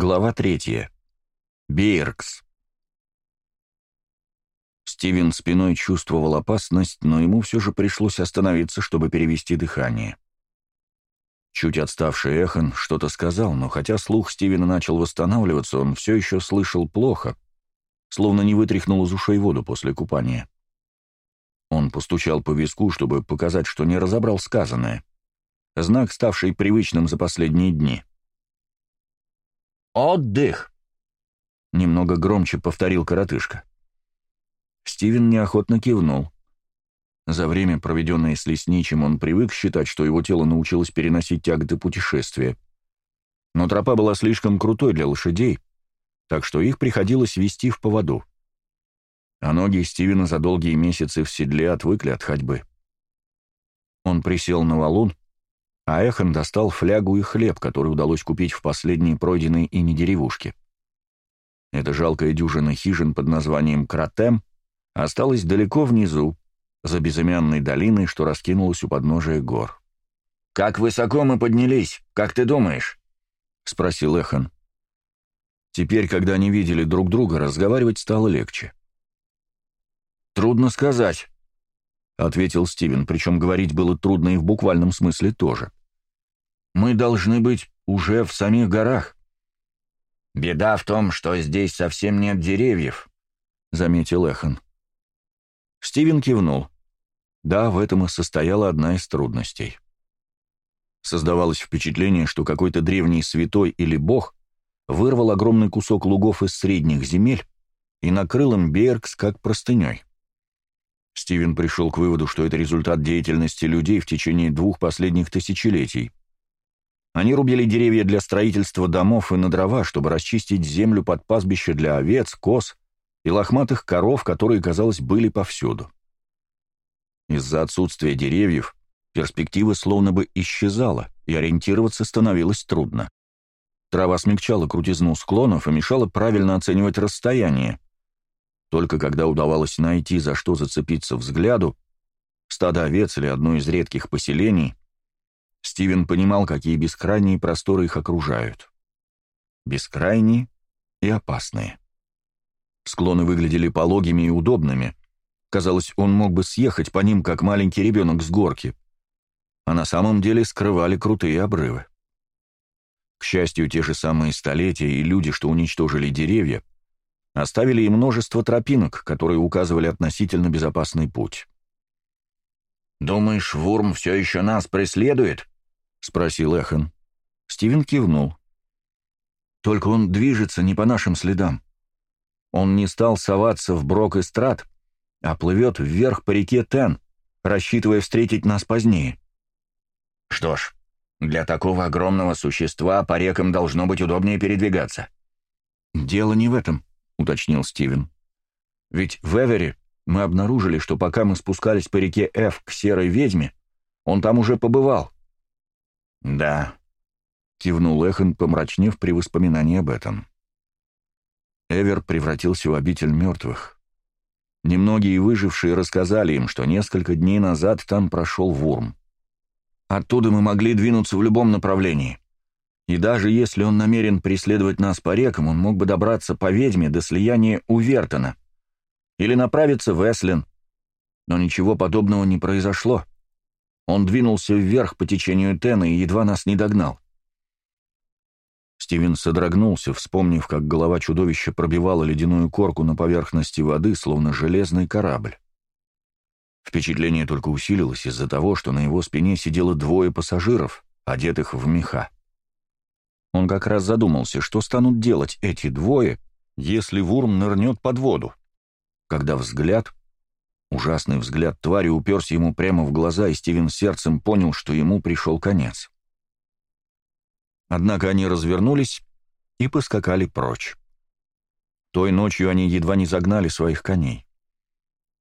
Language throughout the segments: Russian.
Глава 3. Биркс. Стивен спиной чувствовал опасность, но ему все же пришлось остановиться, чтобы перевести дыхание. Чуть отставший Эхан что-то сказал, но хотя слух Стивена начал восстанавливаться, он все еще слышал плохо, словно не вытряхнул из ушей воду после купания. Он постучал по виску, чтобы показать, что не разобрал сказанное. Знак, ставший привычным за последние дни — «Отдых!» — немного громче повторил коротышка. Стивен неохотно кивнул. За время, проведенное с лесничим, он привык считать, что его тело научилось переносить тяготы путешествия. Но тропа была слишком крутой для лошадей, так что их приходилось вести в поводу. А ноги Стивена за долгие месяцы в седле отвыкли от ходьбы. Он присел на валун, а Эхан достал флягу и хлеб, который удалось купить в последней пройденной ими деревушке. Эта жалкая дюжина хижин под названием Кратем осталась далеко внизу, за безымянной долиной, что раскинулась у подножия гор. «Как высоко мы поднялись, как ты думаешь?» — спросил Эхан. Теперь, когда они видели друг друга, разговаривать стало легче. «Трудно сказать», — ответил Стивен, причем говорить было трудно и в буквальном смысле тоже мы должны быть уже в самих горах. «Беда в том, что здесь совсем нет деревьев», — заметил Эхан. Стивен кивнул. Да, в этом и состояла одна из трудностей. Создавалось впечатление, что какой-то древний святой или бог вырвал огромный кусок лугов из средних земель и накрыл им Беркс как простыней. Стивен пришел к выводу, что это результат деятельности людей в течение двух последних тысячелетий, они рубили деревья для строительства домов и на дрова, чтобы расчистить землю под пастбище для овец, коз и лохматых коров, которые, казалось, были повсюду. Из-за отсутствия деревьев перспектива словно бы исчезала, и ориентироваться становилось трудно. Трава смягчала крутизну склонов и мешала правильно оценивать расстояние. Только когда удавалось найти, за что зацепиться взгляду, стадо овец или одно из редких поселений, Стивен понимал, какие бескрайние просторы их окружают. Бескрайние и опасные. Склоны выглядели пологими и удобными. Казалось, он мог бы съехать по ним, как маленький ребенок с горки. А на самом деле скрывали крутые обрывы. К счастью, те же самые столетия и люди, что уничтожили деревья, оставили и множество тропинок, которые указывали относительно безопасный путь. «Думаешь, Вурм все еще нас преследует?» — спросил Эхан. Стивен кивнул. «Только он движется не по нашим следам. Он не стал соваться в Брок и Страт, а плывет вверх по реке Тен, рассчитывая встретить нас позднее». «Что ж, для такого огромного существа по рекам должно быть удобнее передвигаться». «Дело не в этом», — уточнил Стивен. «Ведь в Эвере мы обнаружили, что пока мы спускались по реке Ф к серой ведьме, он там уже побывал. «Да», — кивнул Эхан, помрачнев при воспоминании об этом. Эвер превратился в обитель мертвых. Немногие выжившие рассказали им, что несколько дней назад там прошел Вурм. Оттуда мы могли двинуться в любом направлении. И даже если он намерен преследовать нас по рекам, он мог бы добраться по ведьме до слияния Увертона — или направиться в Эслин. Но ничего подобного не произошло. Он двинулся вверх по течению Тена и едва нас не догнал. Стивен содрогнулся, вспомнив, как голова чудовища пробивала ледяную корку на поверхности воды, словно железный корабль. Впечатление только усилилось из-за того, что на его спине сидело двое пассажиров, одетых в меха. Он как раз задумался, что станут делать эти двое, если Вурм нырнет под воду когда взгляд, ужасный взгляд твари, уперся ему прямо в глаза, и Стивен сердцем понял, что ему пришел конец. Однако они развернулись и поскакали прочь. Той ночью они едва не загнали своих коней.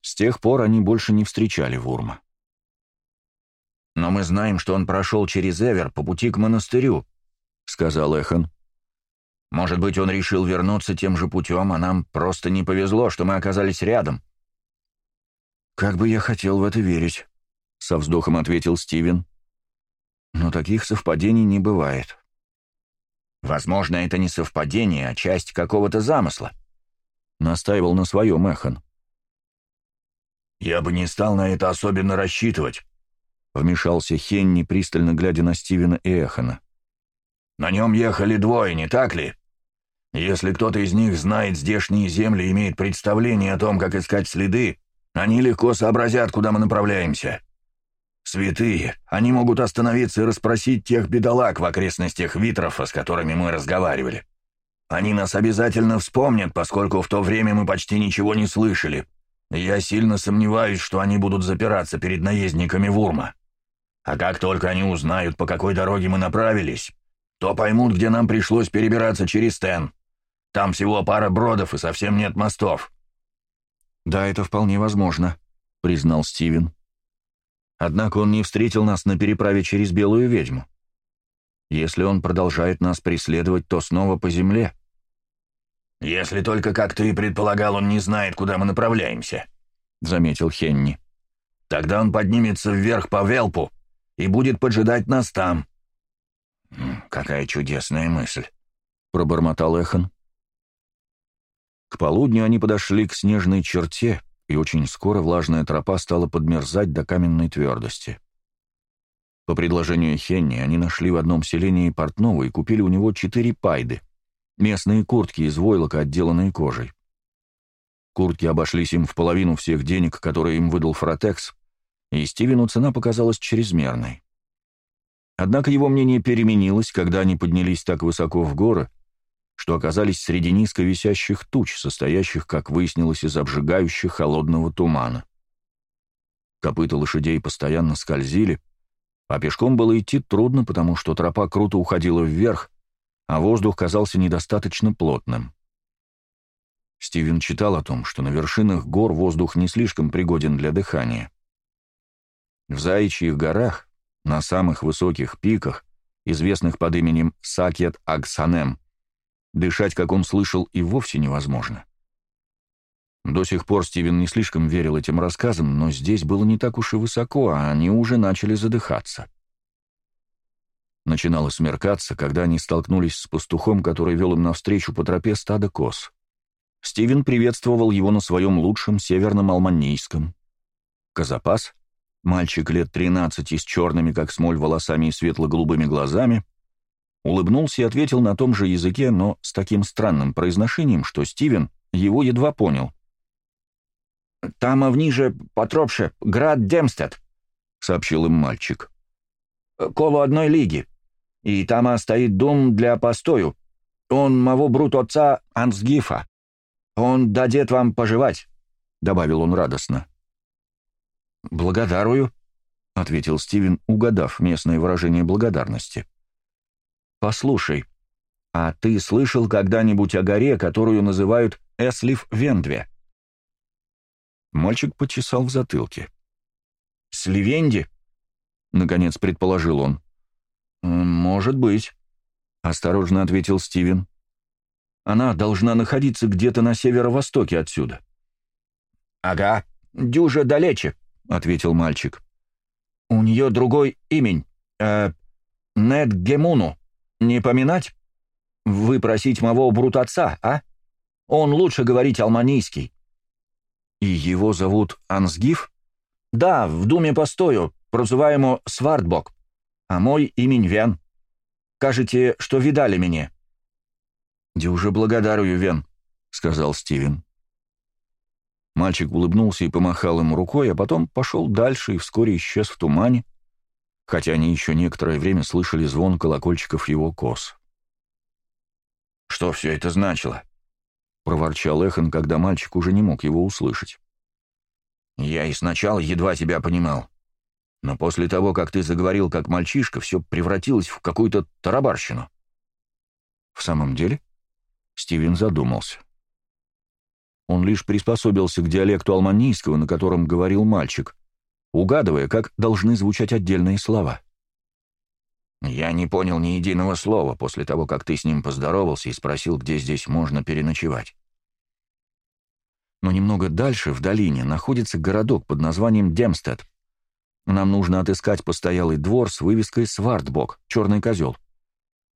С тех пор они больше не встречали Вурма. «Но мы знаем, что он прошел через Эвер по пути к монастырю», — сказал Эхан. Может быть, он решил вернуться тем же путем, а нам просто не повезло, что мы оказались рядом». «Как бы я хотел в это верить», — со вздохом ответил Стивен. «Но таких совпадений не бывает». «Возможно, это не совпадение, а часть какого-то замысла», — настаивал на своем Эхан. «Я бы не стал на это особенно рассчитывать», — вмешался Хенни, пристально глядя на Стивена и Эхана. На нем ехали двое, не так ли? Если кто-то из них знает здешние земли и имеет представление о том, как искать следы, они легко сообразят, куда мы направляемся. Святые, они могут остановиться и расспросить тех бедолаг в окрестностях Витров, с которыми мы разговаривали. Они нас обязательно вспомнят, поскольку в то время мы почти ничего не слышали. Я сильно сомневаюсь, что они будут запираться перед наездниками Вурма. А как только они узнают, по какой дороге мы направились, то поймут, где нам пришлось перебираться через Тен. Там всего пара бродов и совсем нет мостов». «Да, это вполне возможно», — признал Стивен. «Однако он не встретил нас на переправе через Белую ведьму. Если он продолжает нас преследовать, то снова по земле». «Если только, как ты и предполагал, он не знает, куда мы направляемся», — заметил Хенни. «Тогда он поднимется вверх по Велпу и будет поджидать нас там. «Какая чудесная мысль!» — пробормотал Эхан. К полудню они подошли к снежной черте, и очень скоро влажная тропа стала подмерзать до каменной твердости. По предложению Хенни они нашли в одном селении портного и купили у него четыре пайды — местные куртки из войлока, отделанные кожей. Куртки обошлись им в половину всех денег, которые им выдал Фротекс, и Стивену цена показалась чрезмерной. Однако его мнение переменилось, когда они поднялись так высоко в горы, что оказались среди низко висящих туч, состоящих, как выяснилось, из обжигающих холодного тумана. Копыта лошадей постоянно скользили, а пешком было идти трудно, потому что тропа круто уходила вверх, а воздух казался недостаточно плотным. Стивен читал о том, что на вершинах гор воздух не слишком пригоден для дыхания. В Заячьих горах на самых высоких пиках, известных под именем Сакет Аксанем. Дышать, как он слышал, и вовсе невозможно. До сих пор Стивен не слишком верил этим рассказам, но здесь было не так уж и высоко, а они уже начали задыхаться. Начинало смеркаться, когда они столкнулись с пастухом, который вел им навстречу по тропе стада коз. Стивен приветствовал его на своем лучшем северном алманийском. Казапас Мальчик лет 13 с черными, как смоль, волосами и светло-голубыми глазами, улыбнулся и ответил на том же языке, но с таким странным произношением, что Стивен его едва понял. «Там а вниже, потропше, град Демстед», — сообщил им мальчик. «Коло одной лиги. И там стоит дом для постою. Он мого брут отца Ансгифа. Он дадет вам поживать», — добавил он радостно. «Благодарую», — ответил Стивен, угадав местное выражение благодарности. «Послушай, а ты слышал когда-нибудь о горе, которую называют Эслив Вендве?» Мальчик почесал в затылке. «Сливенди?» — наконец предположил он. «Может быть», — осторожно ответил Стивен. «Она должна находиться где-то на северо-востоке отсюда». «Ага, дюжа далече», — ответил мальчик. «У нее другой имень. Э, Нед Гемуну. Не поминать? Вы просить моего брут-отца, а? Он лучше говорить алманийский». «И его зовут Ансгиф?» «Да, в думе постою, прозываемо Свардбок, а мой имень Вен. Кажете, что видали меня?» «Дюже благодарю, Вен», — сказал Стивен. Мальчик улыбнулся и помахал ему рукой, а потом пошел дальше и вскоре исчез в тумане, хотя они еще некоторое время слышали звон колокольчиков его кос. «Что все это значило?» — проворчал Эхан, когда мальчик уже не мог его услышать. «Я и сначала едва тебя понимал. Но после того, как ты заговорил как мальчишка, все превратилось в какую-то тарабарщину». «В самом деле?» — Стивен задумался. Он лишь приспособился к диалекту алманийского, на котором говорил мальчик, угадывая, как должны звучать отдельные слова. «Я не понял ни единого слова после того, как ты с ним поздоровался и спросил, где здесь можно переночевать». Но немного дальше, в долине, находится городок под названием Демстед. Нам нужно отыскать постоялый двор с вывеской «Свартбок» — «Черный козел».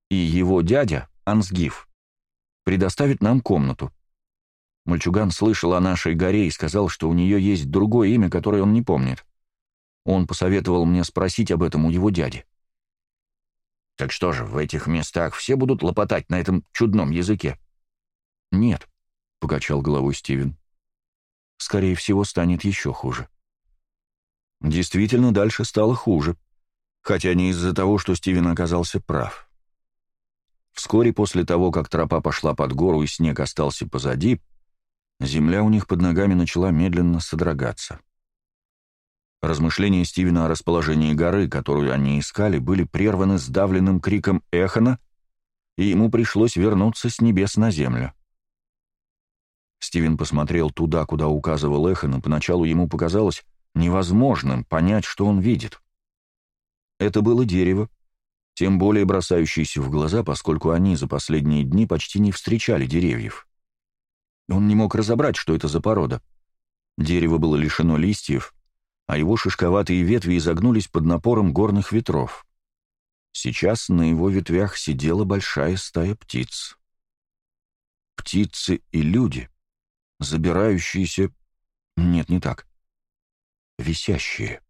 И его дядя, Ансгиф, предоставит нам комнату. Мальчуган слышал о нашей горе и сказал, что у нее есть другое имя, которое он не помнит. Он посоветовал мне спросить об этом у его дяди. «Так что же, в этих местах все будут лопотать на этом чудном языке?» «Нет», — покачал головой Стивен. «Скорее всего, станет еще хуже». Действительно, дальше стало хуже. Хотя не из-за того, что Стивен оказался прав. Вскоре после того, как тропа пошла под гору и снег остался позади, Земля у них под ногами начала медленно содрогаться. Размышления Стивена о расположении горы, которую они искали, были прерваны сдавленным криком Эхона, и ему пришлось вернуться с небес на землю. Стивен посмотрел туда, куда указывал Эхон, и поначалу ему показалось невозможным понять, что он видит. Это было дерево, тем более бросающееся в глаза, поскольку они за последние дни почти не встречали деревьев. Он не мог разобрать, что это за порода. Дерево было лишено листьев, а его шишковатые ветви изогнулись под напором горных ветров. Сейчас на его ветвях сидела большая стая птиц. Птицы и люди, забирающиеся... Нет, не так. Висящие.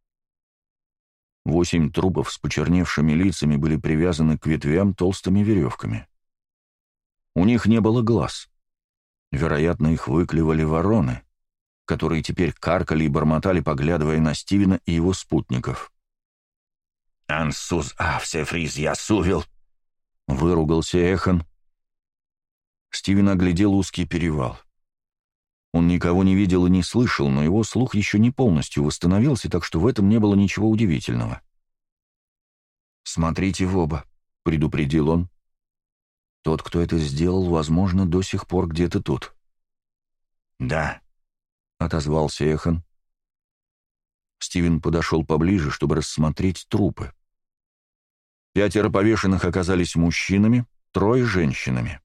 Восемь трупов с почерневшими лицами были привязаны к ветвям толстыми веревками. У них не было глаз. Вероятно, их выклевали вороны, которые теперь каркали и бормотали, поглядывая на Стивена и его спутников. «Ансуз Авсефриз Ясувил!» — выругался Эхан. Стивен оглядел узкий перевал. Он никого не видел и не слышал, но его слух еще не полностью восстановился, так что в этом не было ничего удивительного. «Смотрите в оба», — предупредил он, тот, кто это сделал, возможно, до сих пор где-то тут. «Да», — отозвался Эхан. Стивен подошел поближе, чтобы рассмотреть трупы. Пятеро повешенных оказались мужчинами, трое — женщинами.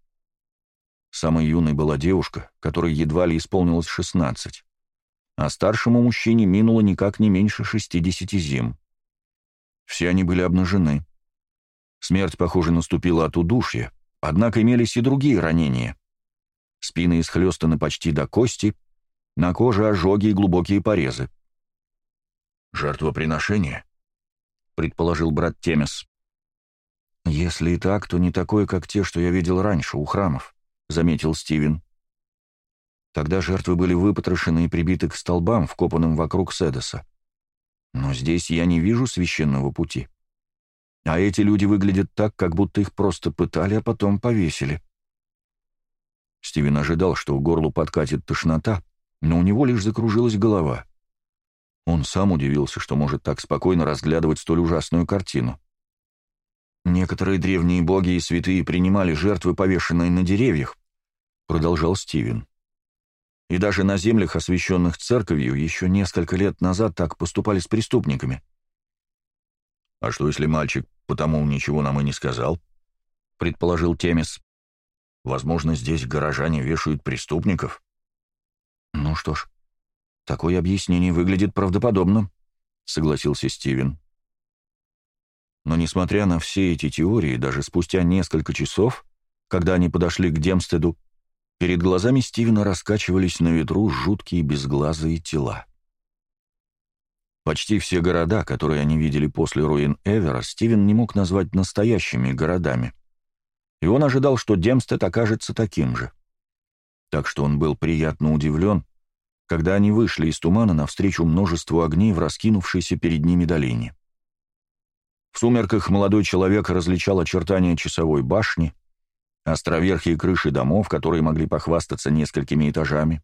Самой юной была девушка, которой едва ли исполнилось 16, а старшему мужчине минуло никак не меньше 60 зим. Все они были обнажены. Смерть, похоже, наступила от удушья, Однако имелись и другие ранения. Спины исхлестаны почти до кости, на коже ожоги и глубокие порезы. «Жертвоприношение?» — предположил брат Темес. «Если и так, то не такое, как те, что я видел раньше, у храмов», — заметил Стивен. Тогда жертвы были выпотрошены и прибиты к столбам, вкопанным вокруг Седеса. Но здесь я не вижу священного пути. А эти люди выглядят так, как будто их просто пытали, а потом повесили. Стивен ожидал, что у горлу подкатит тошнота, но у него лишь закружилась голова. Он сам удивился, что может так спокойно разглядывать столь ужасную картину. «Некоторые древние боги и святые принимали жертвы, повешенные на деревьях», — продолжал Стивен. «И даже на землях, освященных церковью, еще несколько лет назад так поступали с преступниками. «А что, если мальчик потому ничего нам и не сказал?» — предположил Темис. «Возможно, здесь горожане вешают преступников». «Ну что ж, такое объяснение выглядит правдоподобно», — согласился Стивен. Но несмотря на все эти теории, даже спустя несколько часов, когда они подошли к Демстеду, перед глазами Стивена раскачивались на ветру жуткие безглазые тела. Почти все города, которые они видели после руин Эвера, Стивен не мог назвать настоящими городами. И он ожидал, что Демстед окажется таким же. Так что он был приятно удивлен, когда они вышли из тумана навстречу множеству огней в раскинувшейся перед ними долине. В сумерках молодой человек различал очертания часовой башни, островерхие крыши домов, которые могли похвастаться несколькими этажами,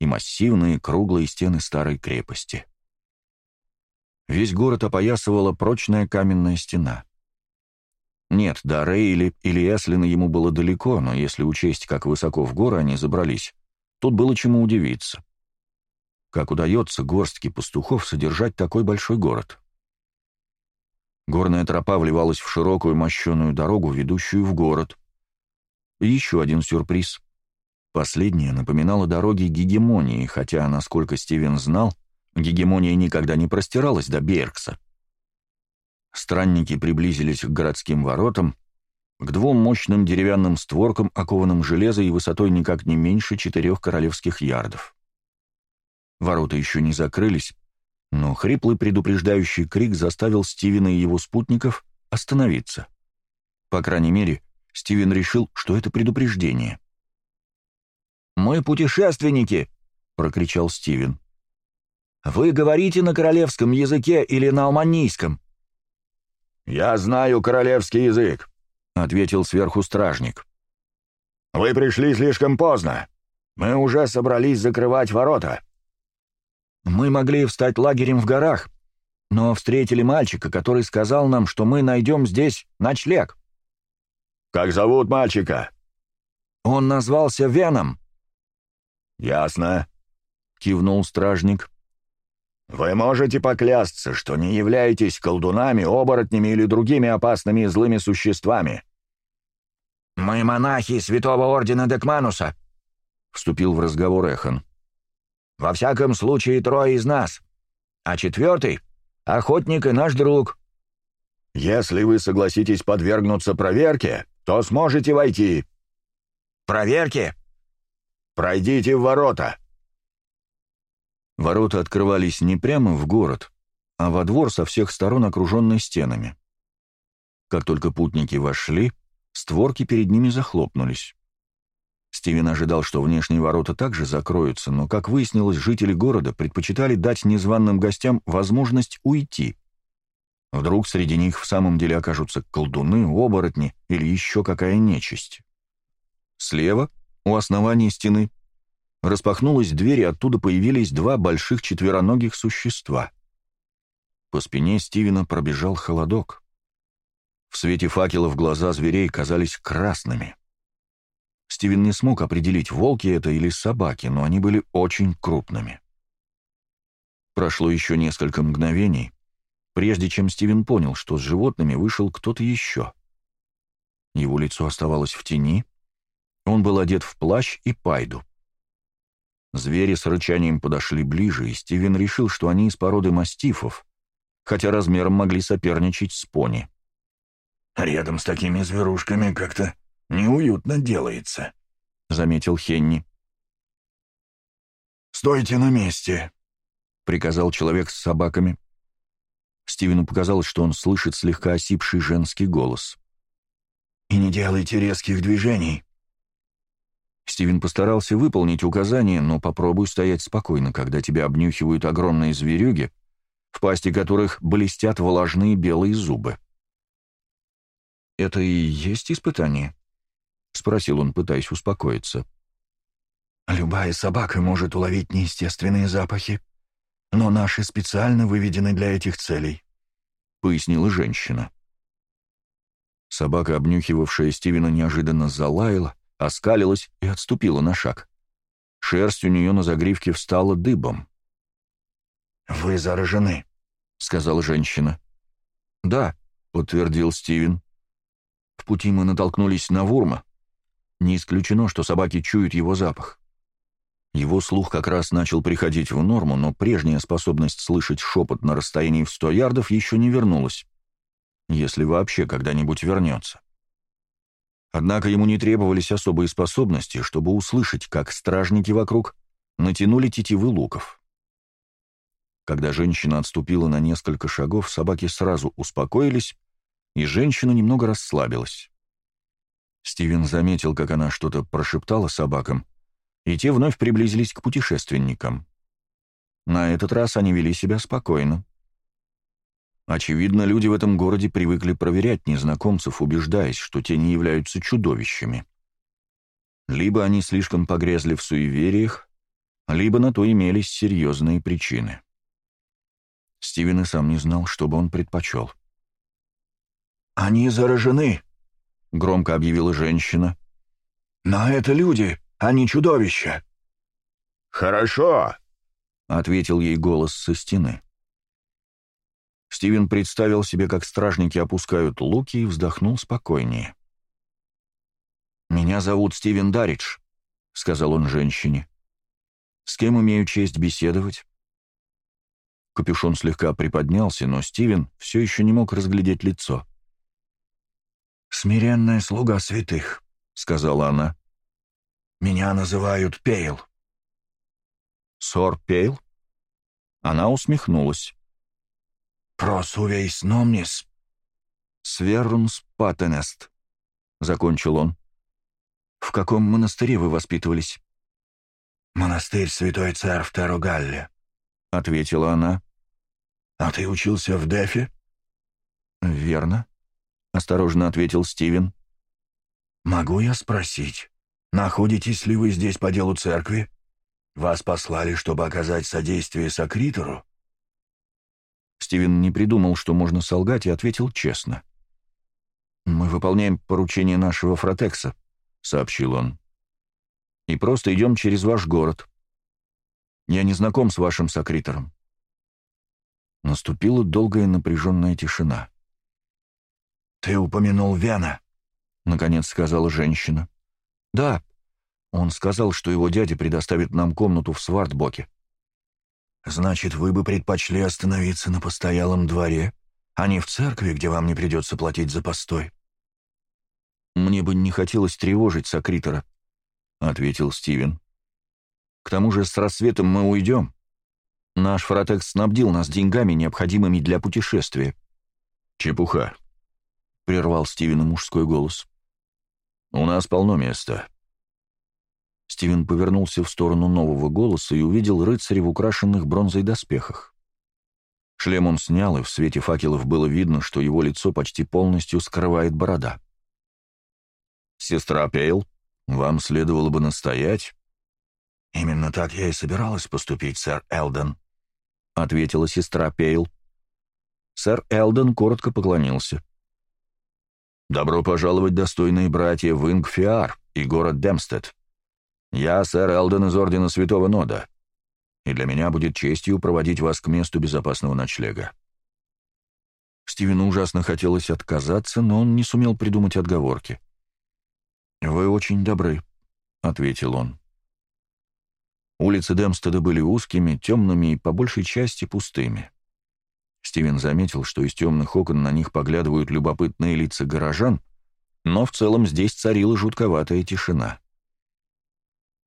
и массивные круглые стены старой крепости весь город опоясывала прочная каменная стена. Нет, до Рейли или Эслина ему было далеко, но если учесть, как высоко в горы они забрались, тут было чему удивиться. Как удается горстке пастухов содержать такой большой город? Горная тропа вливалась в широкую мощеную дорогу, ведущую в город. Еще один сюрприз. Последняя напоминала дороги гегемонии, хотя, насколько Стивен знал, Гегемония никогда не простиралась до Беркса. Странники приблизились к городским воротам, к двум мощным деревянным створкам, окованным железо и высотой никак не меньше четырех королевских ярдов. Ворота еще не закрылись, но хриплый предупреждающий крик заставил Стивена и его спутников остановиться. По крайней мере, Стивен решил, что это предупреждение. «Мы путешественники!» — прокричал Стивен. Вы говорите на королевском языке или на алманийском?» «Я знаю королевский язык», — ответил сверху стражник. «Вы пришли слишком поздно. Мы уже собрались закрывать ворота». «Мы могли встать лагерем в горах, но встретили мальчика, который сказал нам, что мы найдем здесь ночлег». «Как зовут мальчика?» «Он назвался Веном». «Ясно», — кивнул стражник. «Вы можете поклясться, что не являетесь колдунами, оборотнями или другими опасными и злыми существами». «Мы монахи святого ордена Декмануса», — вступил в разговор Эхан. «Во всяком случае, трое из нас. А четвертый — охотник и наш друг». «Если вы согласитесь подвергнуться проверке, то сможете войти». «Проверки?» «Пройдите в ворота», Ворота открывались не прямо в город, а во двор со всех сторон окруженный стенами. Как только путники вошли, створки перед ними захлопнулись. Стивен ожидал, что внешние ворота также закроются, но, как выяснилось, жители города предпочитали дать незваным гостям возможность уйти. Вдруг среди них в самом деле окажутся колдуны, оборотни или еще какая нечисть. Слева, у основания стены, Распахнулась дверь, и оттуда появились два больших четвероногих существа. По спине Стивена пробежал холодок. В свете факелов глаза зверей казались красными. Стивен не смог определить, волки это или собаки, но они были очень крупными. Прошло еще несколько мгновений, прежде чем Стивен понял, что с животными вышел кто-то еще. Его лицо оставалось в тени, он был одет в плащ и пайду. Звери с рычанием подошли ближе, и Стивен решил, что они из породы мастифов, хотя размером могли соперничать с пони. «Рядом с такими зверушками как-то неуютно делается», — заметил Хенни. «Стойте на месте», — приказал человек с собаками. Стивену показалось, что он слышит слегка осипший женский голос. «И не делайте резких движений», Стивен постарался выполнить указание, но попробуй стоять спокойно, когда тебя обнюхивают огромные зверюги, в пасти которых блестят влажные белые зубы. «Это и есть испытание?» — спросил он, пытаясь успокоиться. «Любая собака может уловить неестественные запахи, но наши специально выведены для этих целей», — пояснила женщина. Собака, обнюхивавшая Стивена, неожиданно залаяла, оскалилась и отступила на шаг. Шерсть у нее на загривке встала дыбом. «Вы заражены», — сказала женщина. «Да», — подтвердил Стивен. «В пути мы натолкнулись на Вурма. Не исключено, что собаки чуют его запах». Его слух как раз начал приходить в норму, но прежняя способность слышать шепот на расстоянии в сто ярдов еще не вернулась. Если вообще когда-нибудь вернется. Однако ему не требовались особые способности, чтобы услышать, как стражники вокруг натянули тетивы луков. Когда женщина отступила на несколько шагов, собаки сразу успокоились, и женщина немного расслабилась. Стивен заметил, как она что-то прошептала собакам, и те вновь приблизились к путешественникам. На этот раз они вели себя спокойно. Очевидно, люди в этом городе привыкли проверять незнакомцев, убеждаясь, что те не являются чудовищами. Либо они слишком погрязли в суевериях, либо на то имелись серьезные причины. Стивен и сам не знал, что бы он предпочел. «Они заражены», — громко объявила женщина. «Но это люди, а не чудовища». «Хорошо», — ответил ей голос со стены. Стивен представил себе, как стражники опускают луки и вздохнул спокойнее. «Меня зовут Стивен Даридж», — сказал он женщине. «С кем имею честь беседовать?» Капюшон слегка приподнялся, но Стивен все еще не мог разглядеть лицо. «Смиренная слуга святых», — сказала она. «Меня называют Пейл». «Сор Пейл?» Она усмехнулась. «Просувейс номнис». «Сверрумс патенест», — закончил он. «В каком монастыре вы воспитывались?» «Монастырь Святой Царь в Таругалле», — ответила она. «А ты учился в Дефе?» «Верно», — осторожно ответил Стивен. «Могу я спросить, находитесь ли вы здесь по делу церкви? Вас послали, чтобы оказать содействие Сокритору?» Стивен не придумал, что можно солгать, и ответил честно. «Мы выполняем поручение нашего Фротекса», — сообщил он. «И просто идем через ваш город. Я не знаком с вашим сокритором». Наступила долгая напряженная тишина. «Ты упомянул Вена», — наконец сказала женщина. «Да», он сказал, что его дядя предоставит нам комнату в Свартбоке. «Значит, вы бы предпочли остановиться на постоялом дворе, а не в церкви, где вам не придется платить за постой?» «Мне бы не хотелось тревожить Сокритора», — ответил Стивен. «К тому же с рассветом мы уйдем. Наш Фротекс снабдил нас деньгами, необходимыми для путешествия». «Чепуха», — прервал Стивен мужской голос. «У нас полно места. Стивен повернулся в сторону нового голоса и увидел рыцаря в украшенных бронзой доспехах. Шлем он снял, и в свете факелов было видно, что его лицо почти полностью скрывает борода. «Сестра Пейл, вам следовало бы настоять». «Именно так я и собиралась поступить, сэр Элден», — ответила сестра Пейл. Сэр Элден коротко поклонился. «Добро пожаловать, достойные братья, в Ингфиар и город Демстед. Я сэр Элден из Ордена Святого Нода, и для меня будет честью проводить вас к месту безопасного ночлега». Стивену ужасно хотелось отказаться, но он не сумел придумать отговорки. «Вы очень добры», — ответил он. Улицы Демстеда были узкими, темными и по большей части пустыми. Стивен заметил, что из темных окон на них поглядывают любопытные лица горожан, но в целом здесь царила жутковатая тишина.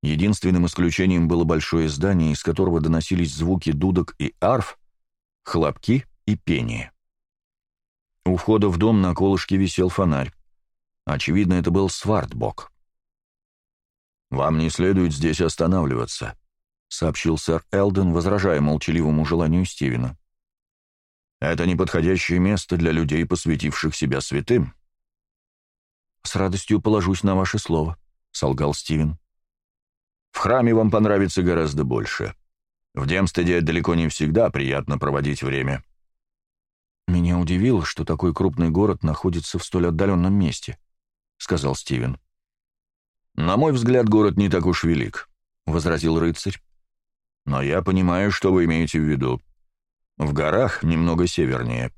Единственным исключением было большое здание, из которого доносились звуки дудок и арф, хлопки и пение. У входа в дом на колышке висел фонарь. Очевидно, это был Свартбок. «Вам не следует здесь останавливаться», — сообщил сэр Элден, возражая молчаливому желанию Стивена. «Это неподходящее место для людей, посвятивших себя святым». «С радостью положусь на ваше слово», — солгал Стивен. В храме вам понравится гораздо больше. В Демстеде далеко не всегда приятно проводить время». «Меня удивило, что такой крупный город находится в столь отдаленном месте», — сказал Стивен. «На мой взгляд, город не так уж велик», — возразил рыцарь. «Но я понимаю, что вы имеете в виду. В горах, немного севернее,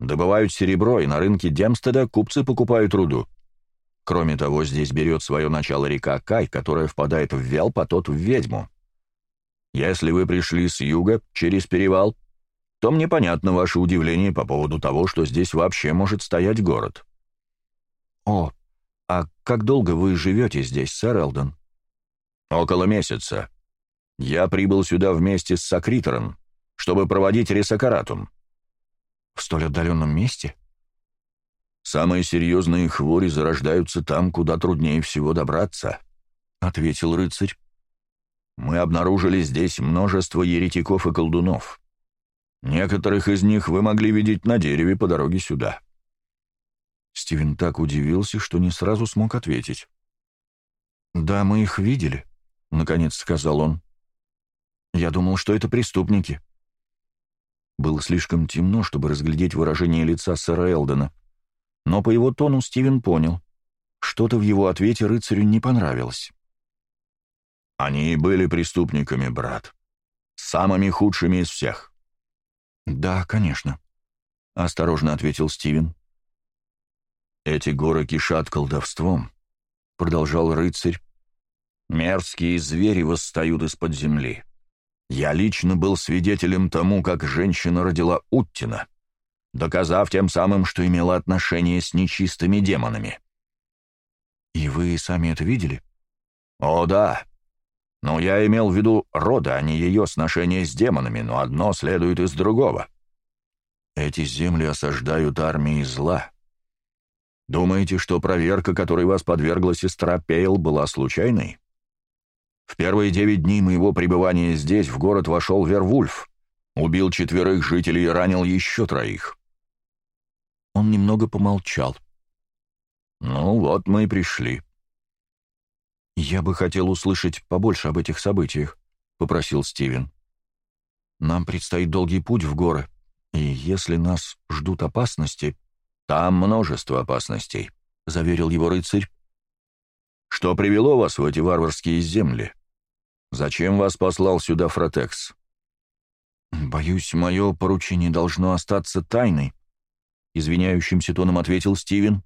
добывают серебро, и на рынке Демстеда купцы покупают руду. Кроме того, здесь берет свое начало река Кай, которая впадает в Вял, потот в Ведьму. Если вы пришли с юга, через перевал, то мне понятно ваше удивление по поводу того, что здесь вообще может стоять город. О, а как долго вы живете здесь, сэр Элден? Около месяца. Я прибыл сюда вместе с Сакритором, чтобы проводить ресакаратум. В столь отдаленном месте? — «Самые серьезные хвори зарождаются там, куда труднее всего добраться», — ответил рыцарь. «Мы обнаружили здесь множество еретиков и колдунов. Некоторых из них вы могли видеть на дереве по дороге сюда». Стивен так удивился, что не сразу смог ответить. «Да, мы их видели», — наконец сказал он. «Я думал, что это преступники». Было слишком темно, чтобы разглядеть выражение лица сэра Элдена — но по его тону Стивен понял. Что-то в его ответе рыцарю не понравилось. «Они и были преступниками, брат. Самыми худшими из всех». «Да, конечно», — осторожно ответил Стивен. «Эти горы кишат колдовством», — продолжал рыцарь. «Мерзкие звери восстают из-под земли. Я лично был свидетелем тому, как женщина родила Уттина» доказав тем самым, что имела отношение с нечистыми демонами. «И вы сами это видели?» «О, да. Но я имел в виду рода, а не ее сношение с демонами, но одно следует из другого. Эти земли осаждают армии зла. Думаете, что проверка, которой вас подвергла сестра Пейл, была случайной?» В первые девять дней моего пребывания здесь в город вошел Вервульф, убил четверых жителей и ранил еще троих. Он немного помолчал. «Ну вот мы и пришли». «Я бы хотел услышать побольше об этих событиях», — попросил Стивен. «Нам предстоит долгий путь в горы, и если нас ждут опасности...» «Там множество опасностей», — заверил его рыцарь. «Что привело вас в эти варварские земли? Зачем вас послал сюда Фротекс?» «Боюсь, мое поручение должно остаться тайной», — извиняющимся тоном ответил Стивен.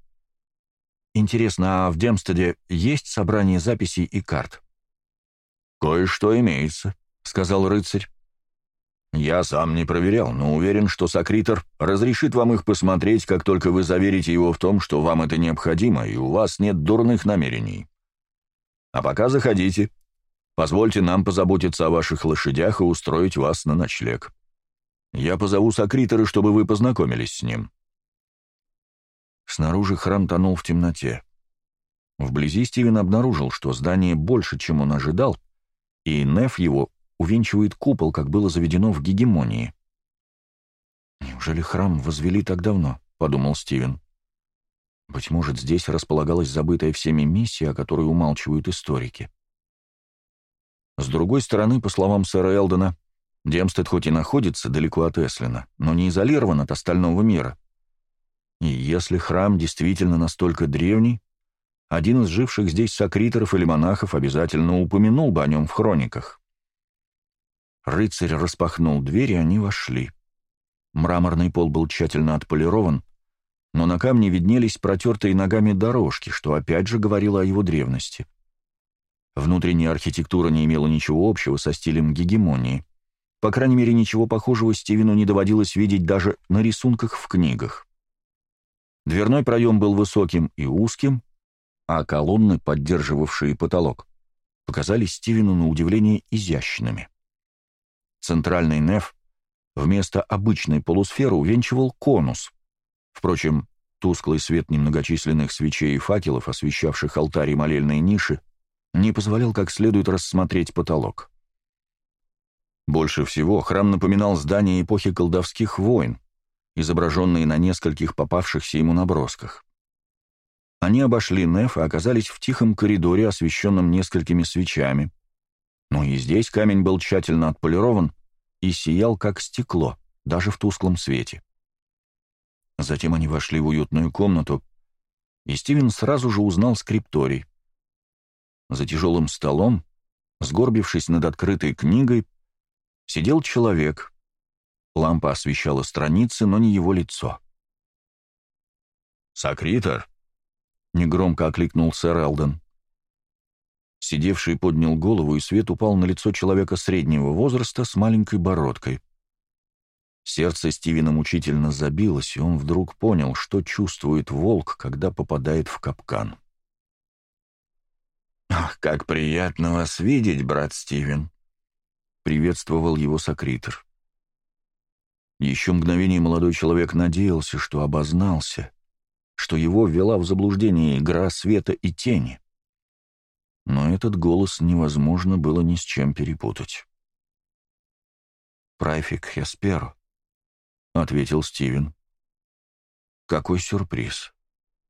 «Интересно, а в Демстеде есть собрание записей и карт?» «Кое-что имеется», — сказал рыцарь. «Я сам не проверял, но уверен, что Сокритор разрешит вам их посмотреть, как только вы заверите его в том, что вам это необходимо, и у вас нет дурных намерений. А пока заходите. Позвольте нам позаботиться о ваших лошадях и устроить вас на ночлег. Я позову Сокритора, чтобы вы познакомились с ним». Снаружи храм тонул в темноте. Вблизи Стивен обнаружил, что здание больше, чем он ожидал, и Неф его увенчивает купол, как было заведено в гегемонии. «Неужели храм возвели так давно?» — подумал Стивен. «Быть может, здесь располагалась забытая всеми миссия, о которой умалчивают историки». С другой стороны, по словам сэра Элдона, Демстед хоть и находится далеко от Эслина, но не изолирован от остального мира. И если храм действительно настолько древний, один из живших здесь сокриторов или монахов обязательно упомянул бы о нем в хрониках. Рыцарь распахнул дверь, и они вошли. Мраморный пол был тщательно отполирован, но на камне виднелись протертые ногами дорожки, что опять же говорило о его древности. Внутренняя архитектура не имела ничего общего со стилем гегемонии. По крайней мере, ничего похожего Стивену не доводилось видеть даже на рисунках в книгах. Дверной проем был высоким и узким, а колонны, поддерживавшие потолок, показались Стивену на удивление изящными. Центральный неф вместо обычной полусферы увенчивал конус. Впрочем, тусклый свет немногочисленных свечей и факелов, освещавших алтарь и молельные ниши, не позволял как следует рассмотреть потолок. Больше всего храм напоминал здание эпохи колдовских войн, изображенные на нескольких попавшихся ему набросках. Они обошли Неф и оказались в тихом коридоре, освещенном несколькими свечами. Но и здесь камень был тщательно отполирован и сиял, как стекло, даже в тусклом свете. Затем они вошли в уютную комнату, и Стивен сразу же узнал скрипторий. За тяжелым столом, сгорбившись над открытой книгой, сидел человек — Лампа освещала страницы, но не его лицо. «Сокритор!» — негромко окликнул сэр Алден. Сидевший поднял голову, и свет упал на лицо человека среднего возраста с маленькой бородкой. Сердце Стивена мучительно забилось, и он вдруг понял, что чувствует волк, когда попадает в капкан. «Ах, как приятно вас видеть, брат Стивен!» — приветствовал его сокритор. Еще мгновение молодой человек надеялся, что обознался, что его ввела в заблуждение игра света и тени. Но этот голос невозможно было ни с чем перепутать. «Прайфик Хесперо», — ответил Стивен. «Какой сюрприз!»